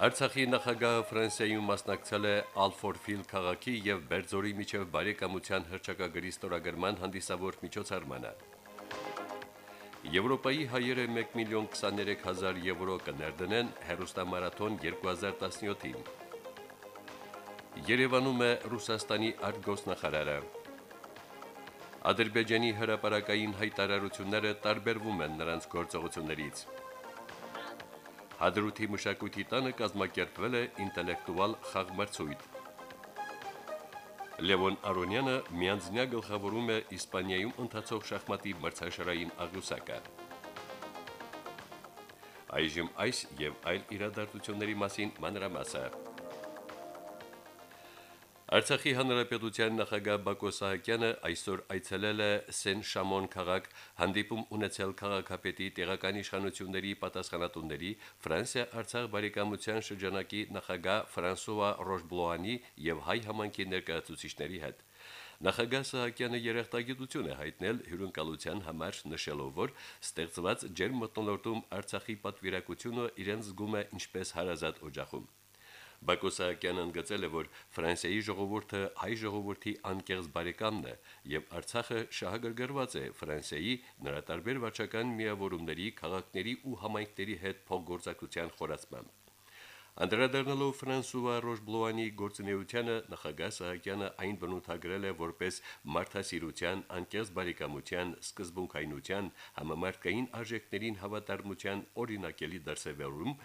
Արցախի նախագահը Ֆրանսիայում մասնակցել է Ալֆորֆիլ քաղաքի եւ Բերձորի միջև բարեկամության հրճակագրի ստորագրման հանդիսավոր միջոցառմանը։ Եվրոպայի հայերը 1 միլիոն 23 հազար եվրո կներդնեն հերոստամարաթոն 2017-ին։ Երևանում է Ռուսաստանի արտգոսնախարարը։ Ադրբեջանի հրապարակային հայտարարությունները տարբերվում են նրանց գործողություններից։ Հադրութի մշակույթի տանը կազմակերպվել է ինտելեկտուալ խաղմրցույթ։ Լևոն Արոնյանը միանձնյա գլխավորում է Իսպանիայում ընթացող շախմատի մրցաշարային աղյուսակը։ Այժմ այս եւ այլ իրադարձությունների մասին մանրամասը։ Արցախի հանրապետության նախագահ Բակո Սահակյանը այսօր այցելել է Սեն-Շամոն քաղաք, հանդիպում ունեցել քաղաքապետի տեղական իշխանությունների պատասխանատուների, Ֆրանսիա-Արցախ բարեկամության շրջանակի նախագահ Ֆրանսուয়া Ռոշբլոանի եւ հայ համանքի ներկայացուցիչների հետ։ Նախագահ Սահակյանը երախտագիտություն է հայտնել հյուրընկալության համար, նշելով, որ ստեղծված ջերմ մտնոլորտում Արցախի պատվիրակությունը իրեն զգում է ինչպես հարազատ օջախում։ Բակո Սահակյանն ընդգծել է, որ Ֆրանսիայի ժողովուրդը հայ ժողովրդի անկեղծ բարեկամն է եւ Արցախը շահագրգռված է Ֆրանսիայի նրա տարբեր վարչական միավորումների, քաղաքների ու համայնքների հետ փոխգործակցության խորացմամբ։ Անդրադառնալով Ֆրանսուয়া Ռոշբլոանի գործունեությանը նախագահ Սահակյանը այն բնութագրել է որպես մարդասիրության, անկեղծ բարեկամության, սկզբունքայնության, համամարտկային արժեքներին հավատարմության օրինակելի դրսևորում,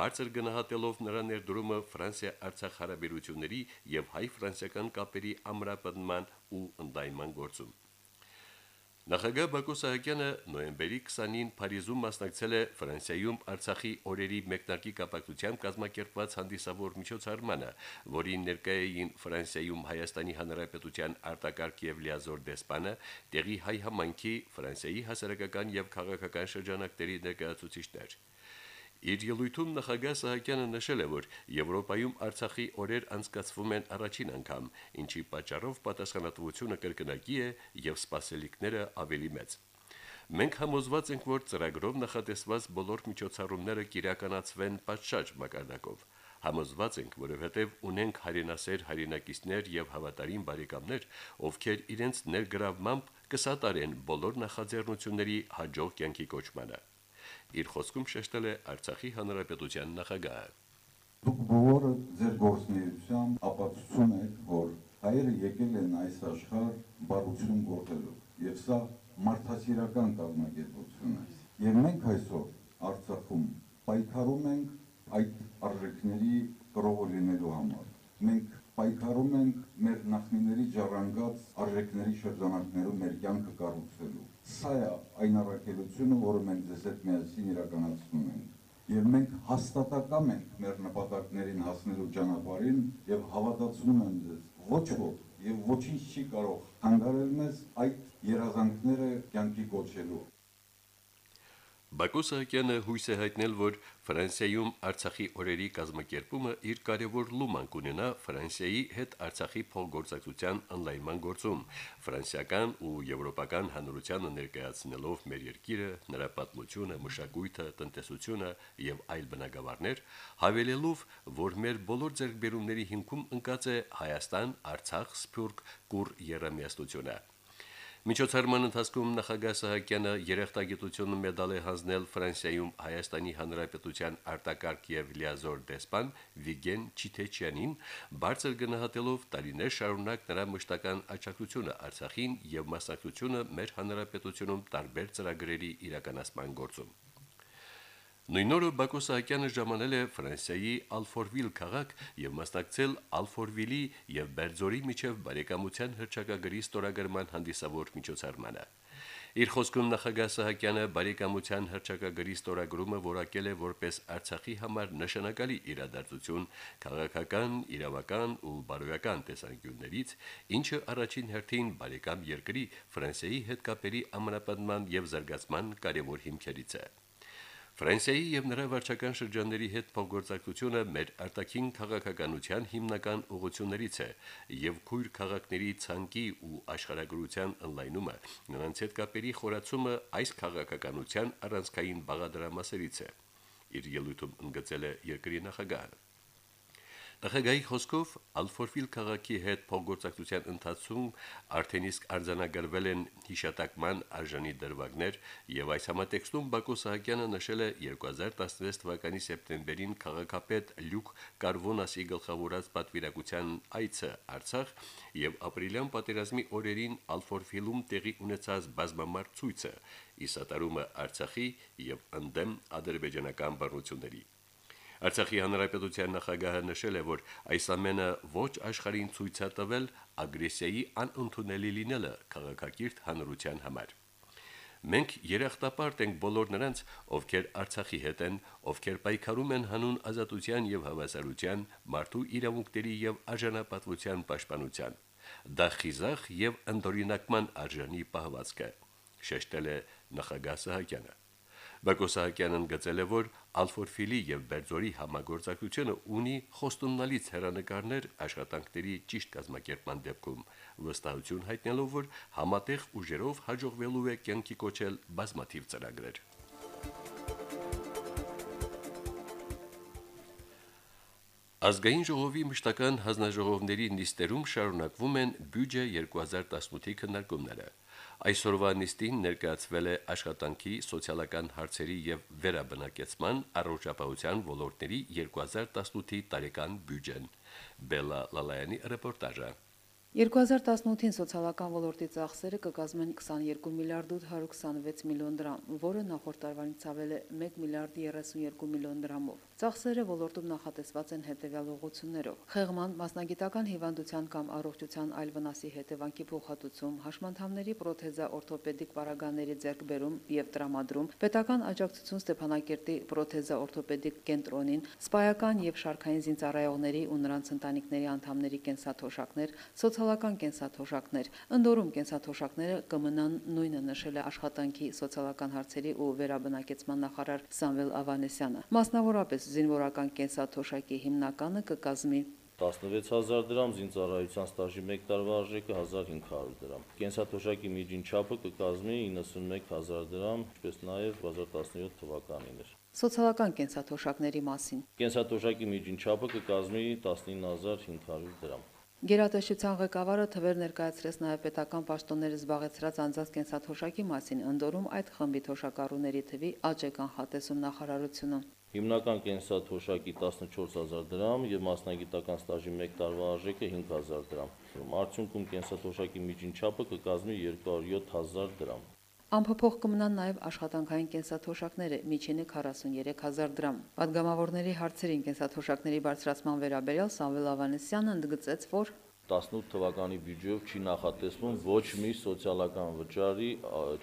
բարձր գնահատելով նրա ներդրումը Ֆրանսիա-Արցախ հարաբերությունների եւ հայ-ֆրանսիական կապերի ամրապնդման ու ընդայնման գործում։ Նախագահ Բակո Սահակյանը նոյեմբերի 20-ին Փարիզում մասնակցել է Ֆրանսիայում Արցախի օրերի մեկնարկի կապակցությամբ կազմակերպված հանդիսավոր միջոցառմանը, որին ներկայ էին Ֆրանսիայում Հայաստանի Հանրապետության արտակարգ եւ լիազոր դեսպանը, տեղի հայ համայնքի, Ֆրանսիայի հասարակական եւ քաղաքական շրջանակների ներկայացուցիչներ։ Իր ելույթում նախագահ Սահակյանը նշել է, որ Եվրոպայում Արցախի օրեր անցկացվում են առաջին անգամ, ինչի պատճառով պատասխանատվությունը կրկնակի է եւ սպասելիքները ավելի մեծ։ Մենք համոզված ենք, որ ծրագրով նախատեսված բոլոր միջոցառումները կիրականացվեն պատշաճ մակարդակով։ Համոզված ենք, որովհետև ունենք հայրենասեր հայրենակիցներ եւ հավատարիմ բարեկամներ, ովքեր իրենց ներգրավմամբ կսատարեն բոլոր նախաձեռնությունների հաջող կյանքի կոչմանը իր խոսքում շեշտել է Արցախի հանրապետության նախագահը։ Դուք բոլորը ձեր գործնեությամբ ապացուցում եք, որ հայերը եկել են այս աշխարհ բարություն գործելու, եւ սա մարդասիրական կազմակերպություն է։ Եվ մենք այսօր Արցախում պայքարում ենք այդ արժեքների կրողը լինելու համար։ Մենք պայքարում ենք մեր նախնիների ժառանգած արժեքների շրջանակներում մեր կյանքը կառուցելու Սա է այն առաքելությունը, որը մենք ձեզ հետ միասին իրականացնում ենք։ Եվ մենք հաստատակամ ենք մեր նպատակներին հասնելու ճանապարհին եւ հավատացնում եմ ձեզ, ոչ ոք եւ ոչինչ չի կարող հանգարել մեզ այդ երազանքները կյանքի կոչելու։ Բակո Սահակյանը հույս է հայտնել, որ Ֆրանսիայում Արցախի օրերի կազմակերպումը իր կարևոր լուման կունենա Ֆրանսիայի հետ Արցախի փոխգործակցության ընդլայնման գործում, ֆրանսիական ու եվրոպական հանրությանը ներկայացնելով մեր երկիրը, նրա պատմությունը, մշակույթը, տնտեսությունը եւ այլ բնագավառներ, հավելելով, որ մեր բոլոր ձեռքբերումների հիմքում ընկած է Հայաստան, Արցախ, Սփյուռք, Կուր երամիաստությունը։ Միջոցառման ընթացքում նախագահ Սահակյանը երախտագիտությունը մեդալ է հանձնել Ֆրանսիայում Հայաստանի Հանրապետության արտակարգ եւ լիազոր դեսպան Վիգեն Չիթեչյանին, բարձր գնահատելով տարիներ շարունակ նրա մշտական աջակցությունը Արցախին եւ մասնակցությունը մեր հանրապետությունում տարբեր ծրագրերի իրականացման գործում։ Նույն օրը Բակո Սահակյանը ժամանել է Ֆրանսիայի Ալֆորվիլ քաղաք եւ մասնակցել Ալֆորվիլի եւ Բերձորի միջև բարեկամության հրճակագրի ստորագրման հանդիսավոր միջոցառմանը։ Իր խոսքում նախագահ Սահակյանը բարեկամության հրճակագրի ստորագրումը որակել է որպես Արցախի համար նշանակալի իրադարձություն քաղաքական, իրավական ու բարոյական տեսանկյուններից, ինչը առաջին հերթին բարեկամ երկրի Ֆրանսիայի հետ կապերի ամրապնդման եւ զարգացման կարևոր հիմքերից է։ Ֆրանսիայի եւ նրա վարչական շրջանների հետ փոխգործակցությունը մեր արտաքին քաղաքականության հիմնական ուղղություններից է եւ քույր քաղաքների ցանկի ու աշխարհագրության ընլայնումը նրանց հետ կապերի խորացումը այս քաղաքականության առանցքային բաղադրամասերից է իր ելույթում ընդգծել է երկրի նախագահը Նախագահի խոսքով Ալֆորֆիլ քաղաքի հետ փոխգործակցության ընթացքում արդեն իսկ արձանագրվել են հիշատակման արժանի դրվագներ եւ այս համատեքստում Բակո Սահակյանը նշել է 2016 թվականի սեպտեմբերին քաղաքապետ Լյուկ Կարվոնասի գլխավորած պատվիրակության այցը Արցախ եւ ապրիլյան պատերազմի օրերին Ալֆորֆիլում տեղի ունեցած բազմամարդ ցույցը իսատարումը Արցախի եւ ընդդեմ ադրբեջանական բռնությունների Արցախի հանրապետության նախագահը նշել է, որ այս ամենը ոչ աշխարհին ցույց է տվել ագրեսիայի անընդունելի լինելը քաղաքակիրթ հանրության համար։ Մենք երախտապարտ ենք բոլոր նրանց, ովքեր Արցախի հետ են, ովքեր պայքարում են հանուն ազատության եւ հավասարության, մարդու իրավունքների եւ արժանապատվության պաշտպանության։ Դա խիզախ եւ ընդօրինակման արժանի պահվածք է, շեշտել է նախագահ Սահակյանը։ Բակո Սահակյանն ընդգծել է, որ Ալֆորֆիլի եւ Բերձորի համագործակցությունը ունի խոստումնալից հերանեկարներ աշխատանքների ճիշտ կազմակերպման դեպքում, վստահություն հայտնելով, որ համատեղ ուժերով հաջողվելու է կյանքի կոչել բազմաթիվ ծրագրեր։ Ազգային ժողովի մշտական հանձնաժողովների նիստերում շարունակվում են բյուջե 2018-ի քննարկումները։ Այսօրվա նիստին ներկայացվել է աշխատանքի, սոցիալական հարցերի եւ վերաբնակեցման առողջապահության ոլորտների 2018-ի տարեկան բյուջեն։ Բելա Լալայանի ռեպորտաժը։ 2018-ին սոցիալական ոլորտի ծախսերը կկազմեն 22 միլիարդ 826 միլիոն դրամ, որը նախորդ տարվանից ավել է 1 միլիարդ 32 միլիոն դրամով։ Ծախսերը ոլորտում նախատեսված են հետևյալ ուղղություններով. խեղման, մասնագիտական հիվանդության կամ առողջության այլ վնասի հետևանքի փոխհատուցում, հաշմանդամների պրոթեզա օրթոպեդիկ պարագաների ձեռքբերում եւ տրամադրում, պետական աջակցություն Ստեփանակերտի պրոթեզա օրթոպեդիկ կենտրոնին, սպայական եւ շարքային զինծառայողների ու նրանց ընտանիքների անդամների կենսաթոշակներ, սոցիալ սոցիալական կենսաթոշակներ։ Ընդորում կենսաթոշակները կմնան նույնը նշել է աշխատանքի սոցիալական հարցերի ու վերաբնակեցման նախարար Սամվել Ավանեսյանը։ Մասնավորապես զինվորական կենսաթոշակի հիմնականը կկազմի 16000 դրամ, զինծառայության ստաժի 1 տարվա արժեքը 1500 դրամ։ Կենսաթոշակի միջին չափը կկազմի 91000 դրամ, ինչպես նաև 2017 թվականին էր։ Սոցիալական կենսաթոշակների մասին։ Կենսաթոշակի միջին չափը կկազմի 19500 դրամ։ Գերատեսչության ղեկավարը թվեր ներկայացրեց նաև պետական պաշտոնները զբաղեցրած անձանց կենսաթոշակի մասին, ընդորում այդ խմբի թոշակառուների թվի աճ է կանխատեսում նախարարությունը։ Հիմնական կենսաթոշակի 14000 դրամ եւ մասնագիտական ստաժի 1 տարվա արժեքը 5000 դրամ։ Արդյունքում կենսաթոշակի միջին չափը կկազմի 207000 դրամ։ Անփոփոխ կմնան նաև աշխատանքային կենսաթոշակները՝ միջինը 43000 դրամ։ Պատգամավորների հարցերին կենսաթոշակների բարձրացման վերաբերյալ Սամվել Ավանեսյանը ընդգծեց, որ 18 թվականի բյուջեով չի նախատեսվում ոչ մի սոցիալական վճարի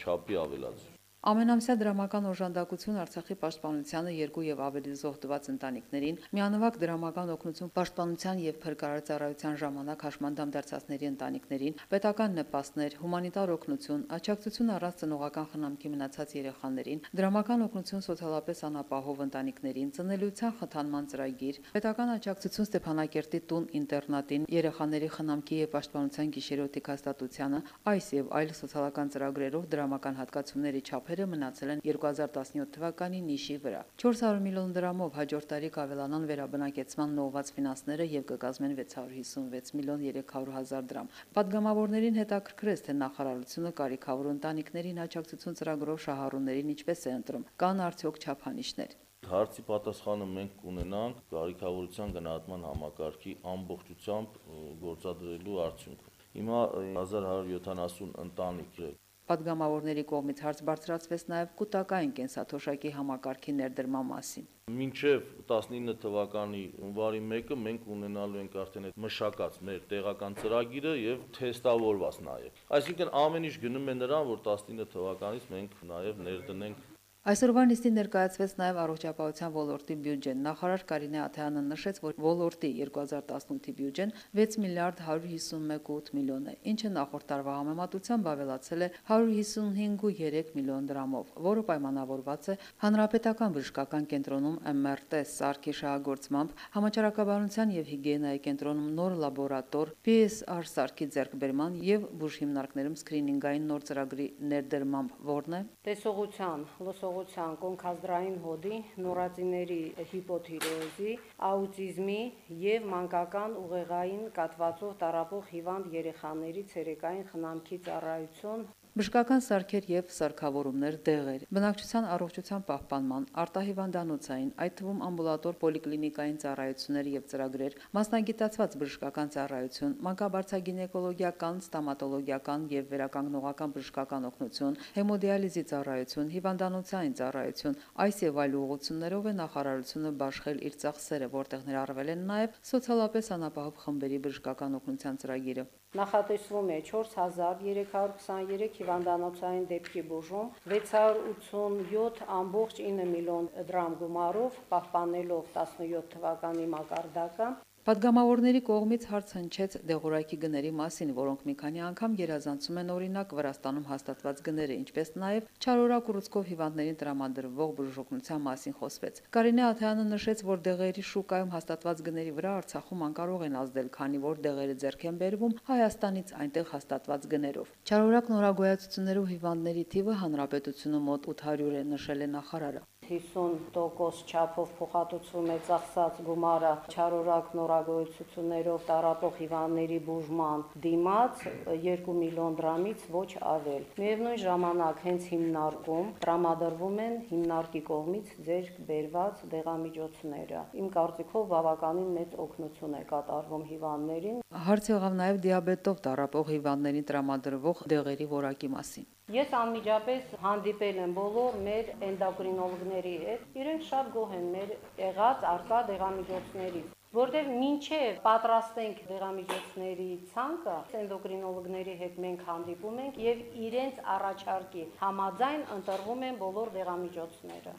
չափի ավելացում։ Ամենամսյա դրամական օժանդակություն Արցախի պաշտպանությանը երկու եւ ավելի զոհված ընտանիքներին, միանվագ դրամական օգնություն պաշտպանության եւ փրկարարծառայության ժամանակ հաշմանդամ դարձածների ընտանիքներին, պետական նպաստներ, հումանիտար օգնություն, աջակցություն առանց ծնողական խնամքի մնացած երեխաներին, դրամական օգնություն սոցիալապես անապահով ընտանիքներին, ծնելիության խթանման ծրագիր, պետական աջակցություն Ստեփանակերտի տուն ինտերնատին, երեխաների խնամքի եւ պաշտպանության գիշերօթիկ հաստատությանը, այս եւ այլ սոցիալական ծրագրերով դրամական հատկացումների չափերը ծախսերը մնացել են 2017 թվականի նիշի վրա։ 400 միլիոն դրամով հաջորդ տարի կավելանան վերաբնակեցման նողված ֆինանսները եւ կկազմեն 656 միլիոն 300 հազար դրամ։ Պատգամավորներին հետաքրքրեց, թե նախարարությունը կարիքավոր ընտանիքներին աջակցություն ծրագրով շահառուներին ինչպես է ընտրում։ Կան արդյոք չափանիշներ։ Հարցի պատասխանը մենք կունենանք կարիքավորության գնահատման համակարգի ամբողջությամբ գործադրելու արդյունքում։ Հիմա 1170 ընտանիք Պատգամավորների կողմից հարց բարձրացվեց նաև կൂտակային կենսաթոշակի համակարգի ներդրման մասին։ Մինչև 19 թվականի հունվարի 1-ը մենք ունենալու ենք արդեն այդ մշակած մեր տեղական ծրագիրը եւ թեստավորված նաեւ։ Այսինքն ամեն ինչ գնում է նրան, որ 19 թվականից մենք նաեւ ներդնենք Այսօրվա նիստին ներկայացվեց նաև առողջապահության ոլորտի բյուջեն։ Նախարար Կարինե Աթայանը նշեց, որ ոլորտի 2018-ի բյուջեն 6 միլիարդ 151.8 միլիոն է, ինչը նախորդ տարվա համեմատությամբ ավելացել է 155.3 միլիոն դրամով, որը պայմանավորված է Հանրապետական բժշկական կենտրոնում MRT սարքի շահագործմամբ, համաճարակաբանության եւ հիգիենայի կենտրոնում նոր լաբորատոր, PSR սարքի ձեռքբերման եւ բուժհիմնարկներում սկրինինգային նոր ծրագրի ներդրմամբ, որն է տեսողության, լսող հաջողության կոնքազդրային հոդի, նորածիների հիպոթիրեոզի, աուտիզմի եւ մանկական ուղեղային կատվածով տարապող հիվանդ երեխաների ցերեկային խնամքի ծառայություն Բժշկական սարքեր եւ սարքավորումներ, դեղեր, բնակչության առողջության պահպանման, արտահիվանդանոցային, այդ թվում ամբուլատոր պոլիկլինիկային ծառայություններ եւ ծրագրեր, մասնագիտացված բժշկական ծառայություն, մանկաբարձագինեկոլոգիական, ստամատոլոգիական եւ վերականգնողական բժշկական օգնություն, հեմոդիալիզի ծառայություն, հիվանդանոցային ծառայություն, այս եւ այլ ուղղություններով է նախարարությունը բաշխել իր ծախսերը, որտեղ ներառվել են նաեւ սոցիալապես անապահով խմբերի բժշկական օգնության ծրագիրը նախատեսվում է 4323 հիվանդանոցային դեպքի բուժում 687.9 միլիոն դրամ գումարով պահպանելով 17 թվականի մակարդակը Պատգամավորների կողմից հարց հնչեց դեղորայքի գների մասին, որոնք մի քանի անգամ գերազանցում են օրինակ Վրաստանում հաստատված գները, ինչպես նաև չարորակ ուռուցքով հիվանդներին տրամադրվող բուժօգնության մասին խոսվեց։ Կարինե Աթայանը նշեց, որ դեղերի շուկայում հաստատված գների վրա Արցախում անկարող են ազդել, քանի որ դեղերը ձեռք են բերվում Հայաստանից այնտեղ հաստատված գներով։ Չարորակ նորագոյացություններով հիվանդների թիվը հանրապետությունում մոտ 800 է, նշել է նախարարը։ 50% չափով փոխհատուցվում է ծախսած գումարը չարորակ նորագույցություններով տարապող հիվանդների բուժման դիմաց 2 միլիոն դրամից ոչ ավել։ Միևնույն ժամանակ հենց հիմնարկում տրամադրվում են հիմնարկի կողմից ձեր բերված դեղամիջոցները։ Իմ կարծիքով բավականին մեծ օգնություն է կատարվում հիվանդներին։ Հարց եղավ նաև դիաբետով տարապող հիվանդներին տրամադրվող դեղերի որակի մասին։ Ես անմիջապես հանդիպել եմ բոլոր մեր էնդոկրինոլոգների հետ։ Իրենք շատ գոհ են մեր եղած արկա դեղամիջոցներից որտեղ մինչև պատրաստենք դեղամիջոցների ցանկը էնդոկրինոլոգների հետ մենք հանդիպում ենք եւ իրենց առաջարկի համաձայն ընտրվում են բոլոր դեղամիջոցները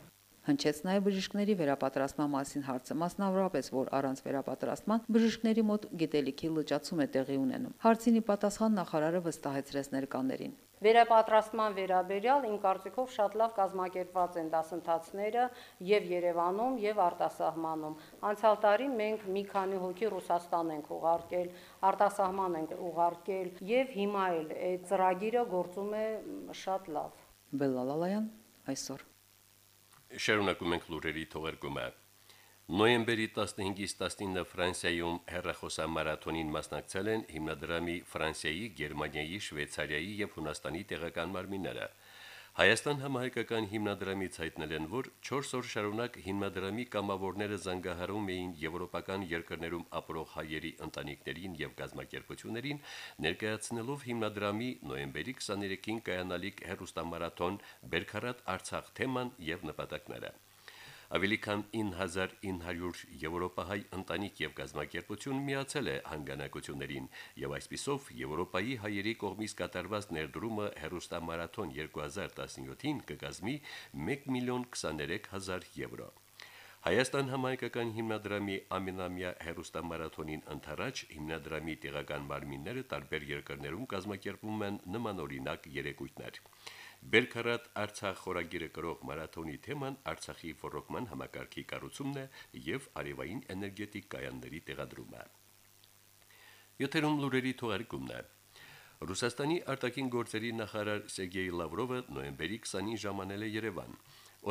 Հնչեց նաև բժիշկների վերապատրաստման մասին հարցը, մասնավորապես, որ առանց վերապատրաստման բժիշկների մոտ գիտելիքի լճացում է տեղի ունենում։ Հարցինի պատասխան նախարարը վստահեցրեց ներկաներին։ Վերապատրաստման վերաբերյալ իմ կարծիքով շատ լավ կազմակերպված են դասընթացները եւ Երևանում եւ արտասահմանում։ Անցյալ տարի մենք մի քանի հոգի Ռուսաստան ենք ուղարկել, արտասահման ենք ուղարկել եւ հիմա էլ այդ ծրագիրը գործում է շատ լավ։ Բելլալալայան այսօր Շարունակում ենք լուրերի թողարկումը։ Նոյեմբերի 15-ից 19-ը Ֆրանսիայում հերրախոսամարաթոնին մասնակցել են հիմնադրամի Ֆրանսիայի, Գերմանիայի, Շվեյցարիայի եւ Հունաստանի տեղական մարմինները։ Հայաստան համահայկական հիմնադրամից հայտնել են, որ 4 օր շարունակ հիմնադրամի կամավորները զանգահարում էին եվրոպական երկրներում ապրող հայերի ընտանիքներին եւ գազམ་ակերպություններին, ներկայացնելով հիմնադրամի նոյեմբերի 23-ին կայանալիք հերոստամարաթոն Բերքարատ Արցախ թեման եւ նպատակները ավելի քան 9900 եվրոպահայ ընտանիք եւ գազམ་ակերպություն միացել է հանգանակություններին եւ այսպիսով Եվրոպայի հայերի կողմից կատարված ներդրումը հերոստամարաթոն 2017-ին կկազմի 1 միլիոն 23 հազար եվրո։ Հայաստան համայնքական հիմնադրամի ամենամյա հերոստամարաթոնին ընթരാճ հիմնադրամի տեղական մարմինները տարբեր երկրներում կազմակերպում են նմանօրինակ երեկույթներ։ Բերքարատ Արցախ խորագիրը գրող մարաթոնի թեման Արցախի ռոռոկման համակարգի կառուցումն է եւ արևային էներգետիկ կայանների տեղադրումը։ Եթերում լուրերի թողարկումն է։ Ռուսաստանի արտաքին գործերի նախարար Սերգեյ Լավրովը նոյեմբերի 20-ին ժամանել է Երևան։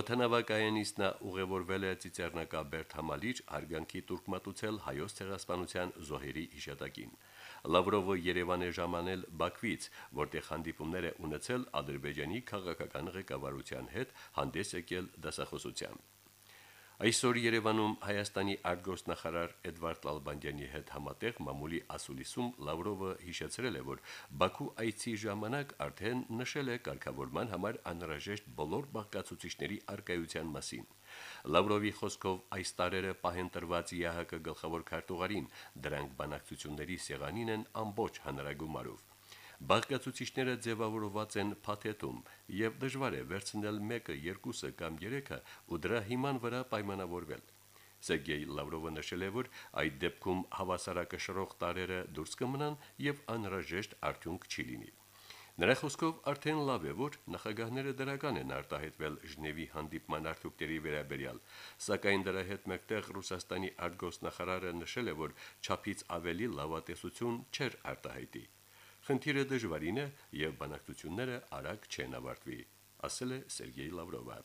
Օթանավակայանից նա ուղևորվել է Ծիծեռնակա Բերթամալիր հարգանքի տուրք մատուցել հայոց ցեղասպանության զոհերի հիշատակին։ Լավրովը Երևան է ժամանել Բաքվից, որտեղ հանդիպումներ է ունեցել Ադրբեջանի քաղաքական ղեկավարության հետ, հանդես եկել դասախոսությամբ։ Այսօր Երևանում Հայաստանի արտգործնախարար Էդվարդ Ալբանդյանի հետ համատեղ մամուլի ասուլիսում Լավրովը հիշեցրել է, որ Բաքու այցի ժամանակ արդեն նշել է կարգավորման համար անհրաժեշտ բոլոր բաղկացուցիչների արկայության մասին։ Լավրովի խոսքով այս տարերը պահեն տրված ՀՀԿ գլխավոր քարտուղարին, դրանք բանակցությունների սեղանին են ամբողջ հանրագումարով։ Բաղկացուցիչները ձևավորված են փաթեթում եւ դժվար է վերցնել մեկը, երկուսը կամ երեքը ու դրա հիման վրա պայմանավորվել։ Սերգեյ Լավրովը նշել է, որ այդ դեպքում հավասարակշռող տարերը դուրս կմնան եւ անհրաժեշտ արդյունք չի լինի։ Նրա խոսքով արդեն լավ է, որ նախագահները դրական են արտահայտվել Ժնևի հանդիպման արդյունքների վերաբերյալ, սակայն դրա հետ մեկտեղ Ռուսաստանի արտգոսնախարարը նշել է, որ չափից ավելի լավատեսություն չէր արտահայտի։ Խնդիրը դժվարին է եւ բանակցությունները արագ չեն ավարտվի, ասել է Սերգեյ Լավրովը։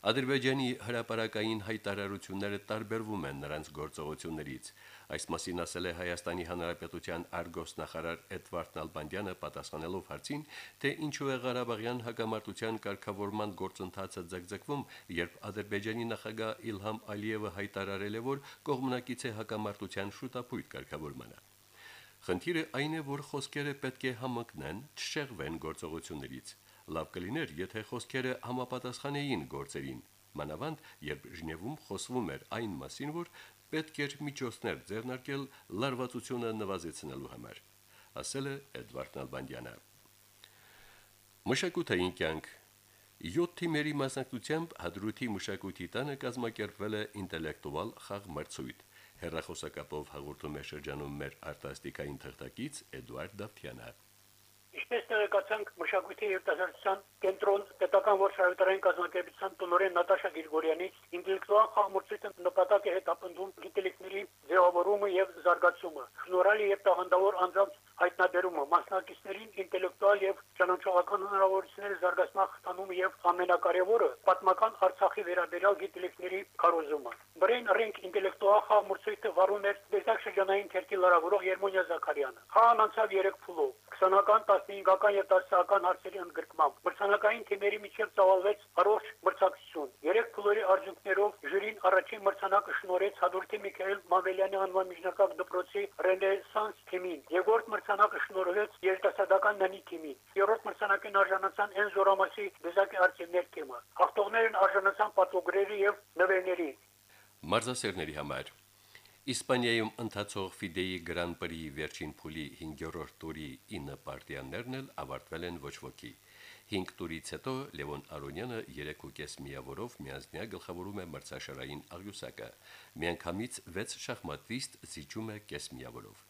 Ադրբեջանի հրապարակային հայտարարությունները տարբերվում են նրանց գործողություններից։ Այս մասին ասել է Հայաստանի Հանրապետության արգոսնախարար Էդվարդ Նալբանդյանը պատասխանելով հարցին, թե ինչու է Ղարաբաղյան հակամարտության կարգավորման գործընթացը ձգձգվում, երբ Ադրբեջանի նախագահ Իլհամ Ալիևը հայտարարել է, որ կողմնակից է հակամարտության շուտապույտ կարգավորմանը։ Խնդիրը այն է, որ խոսքերը պետք է համընկնեն, չշեղվեն գործողություններից։ Լավ կլիներ, եթե խոսքերը համապատասխանեին գործերին։ Մանավանդ, երբ Ժնևում խոսվում էր այն մասին, որ պետք էր միջոցներ ձեռնարկել լարվածությունը նվազեցնելու համար, ասել է Էդվարդ Նալբանդյանը։ Մշակութային կյանք. 7 թիմերի մասնակցությամբ Հադրութի մշակույթի տանը կազմակերպվել է ինտելեկտուալ խաղ մրցույթ։ Հերրախոսակապով հաղորդում է շրջանում մեր արտասթիկային թղթակից Էդուարդ Դավթյանը։ Ինչպես տեղեկացանք մշակույթի եւ տնտեսական կենտրոն պետական վարչարարության կազմակերպության տնօրեն Նատաշա Գրիգորյանից ինտելեկտուալ խաղմրցույթը նպատակ է հետապնդում գիտելիքների ձևավորումը եւ զարգացումը։ Շնորհալի եւ տաղանդավոր անձանց հայտնաբերումը, մասնակիցներին ինտելեկտուալ եւ ճանաչողական հնարավորությունների զարգացման խթանումը եւ ամենակարևորը պատմական Արցախի վերաբերյալ գիտելիքների քարոզումը։ Brain Ring ինտելեկտուալ խաղմրցույթը վարում էր Դեսակ շրջանային քերքի լրագրող Երմոնիա Զաքարյանը։ Խաղն անցավ 3 փուլով 20-ական, 15-ական եւ 10-ական հարցերի ընդգրկմամբ։ Մրցանակային թիմերի միջև ծավալվեց առողջ մրցակցություն։ Երեք փուլերի արդյունքներով ժյուրին առաջին մրցանակը շնորհեց Հադրութի Միքայել Մամելյանի անվան միջնակարգ դպրոցի Ռենեսանս թիմին։ Երկրորդ մրցանակը շնորհվեց երիտասարդական ննի թիմին։ Երրորդ մրցանակին արժանացան Են Զորամասի դեզակի արտիվներ թիմը։ Հաղթողներն արժանացան պատվոգրերի եւ նվերների։ Մարզասերների համար. Իսպանիայում ընթացող Ֆիդեի Գրան Պրիի վերջին փուլի 5-րդ տուրի 9 պարտիաներն էլ ավարտվել են ոչ ոքի։ 5 տուրից հետո Լևոն Արոնյանը 3.5 միավորով միանձնյա գլխավորում է մրցաշարային աղյուսակը։ Միանգամից 6 շախմատիստ զիջում է կես միավորով։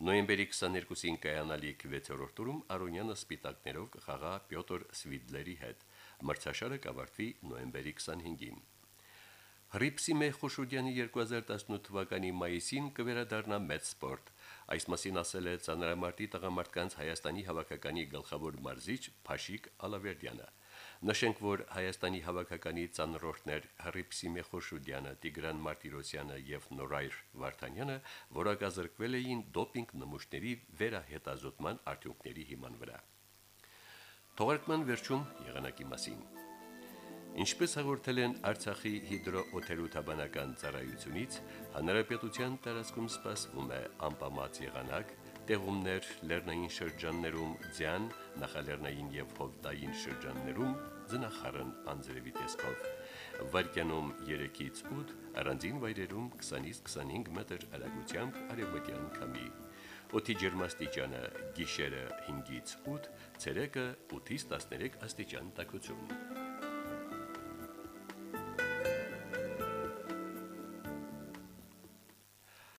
Նոյեմբերի 22-ին կայանալիք 6-րդ տուրում Արոնյանը սպիտակներով կխաղա Պյոտր Սվիդլերի հետ։ Մրցաշարը կավարտվի նոյեմբերի 25-ին։ Հրիփսիմե Խոշոդյանի 2018 թվականի մայիսին կվերադառնա մեծ սպորտ։ Այս մասին ասել է ցանրամարտի տղամարդկանց Հայաստանի հավաքականի գլխավոր մարզիչ Փաշիկ Ալավերդյանը։ Նշենք, որ Հայաստանի հավաքականի ցանրորդներ Հրիփսիմե Խոշոդյանը, Տիգրան Մարտիրոսյանը եւ Նորայր Վարդանյանը որակազրկվել էին դոպինգ նմուշների վերահետազոտման արդյունքների հիման վրա։ Թողարկման վերջում եղանակի մասին։ Ինչպես հաղորդել են Արցախի հիդրոօթերոթաբանական ծառայությունից, հանրապետության տարածքում սպասվում է անպամած եղանակ, տեղումներ լեռնային շրջաններում ձյան, նախալեռնային եւ հովտային շրջաններում ձնախառն անձրևի տեսքով։ Վարկյանում 3-ից 8, առանձին վայրերում 20-ից 25 մետր արագությամբ արևմտյան քամի։ Օդի ջերմաստիճանը՝ գիշերը 5-ից 8, ցերեկը 8-ից 13 աստիճան տաքություն։